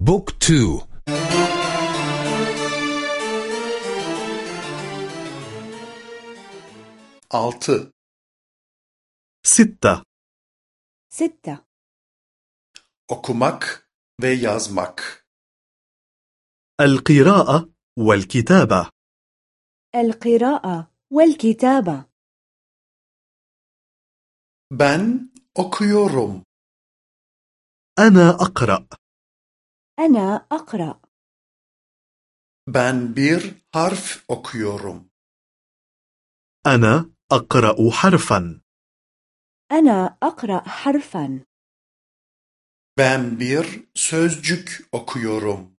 بوك تو. altı ستة. ستة. okumak ve yazmak القراءة والكتابة. القراءة والكتابة. ben okuyorum أنا أقرأ. أنا أقرأ ben bir harf okuyorum أنا أقرأ حرفا أنا أقرأ حرفا ben bir sözcük okuyorum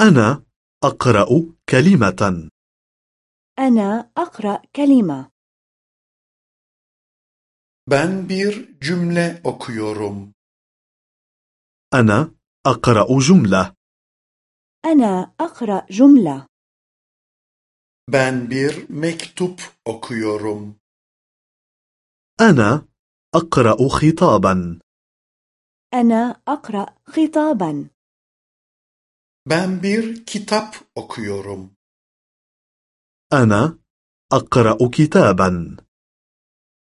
أنا أقرأ كلمة أنا أقرأ كلمة ben bir cümle okuyorum أنا أقرأ جملة. أنا أقرأ جملة. Ben bir mektup okuyorum. أنا أقرأ خطابا. أنا أقرأ خطابا. Ben bir kitap okuyorum. أنا أقرأ كتابا.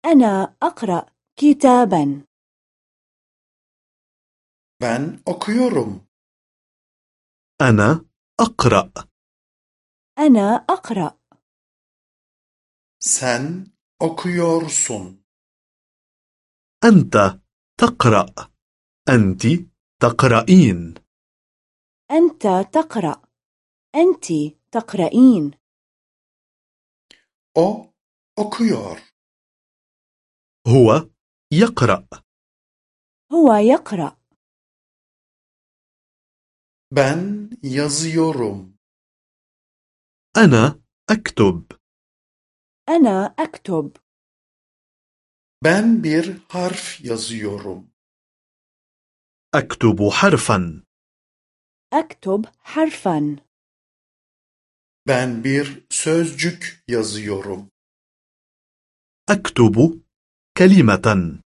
أنا أقرأ كتابا. Ben okuyorum. أنا أقرأ. أنا أقرأ. Sen okuyorsun. أنت تقرأ. أنت تقرأين. أنت تقرأ. أنت تقرأين. O okuyor. هو يقرأ. هو يقرأ. Ben yazıyorum أنا أكتب أنا أكتب ben bir harf yazıyorum أكتب حرفا أكتب حرفا ben bir sözcük yazıyorum أكتب كلمة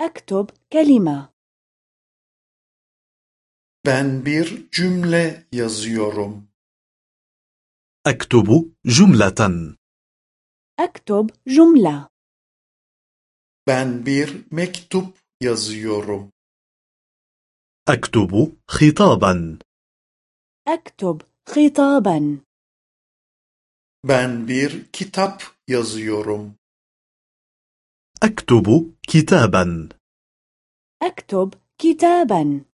أكتب كلمة ben bir cümle yazıyorum أكتب جملة أكتب جملة ben bir mektup yazıyorum أكتب خطابا أكتب خطابا ben bir kitap yazıyorum أكتب كتابا أكتب كتابا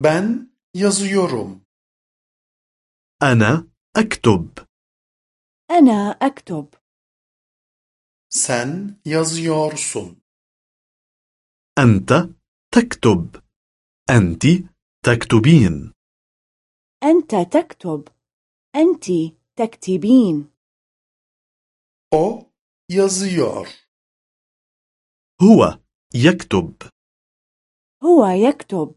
ben yazıyorum. أنا أكتب. أنا أكتب. Sen yazıyorsun. أنت تكتب. أنت تكتبين. أنت تكتب. أنت تكتبين. O yazıyor. هو يكتب. هو يكتب.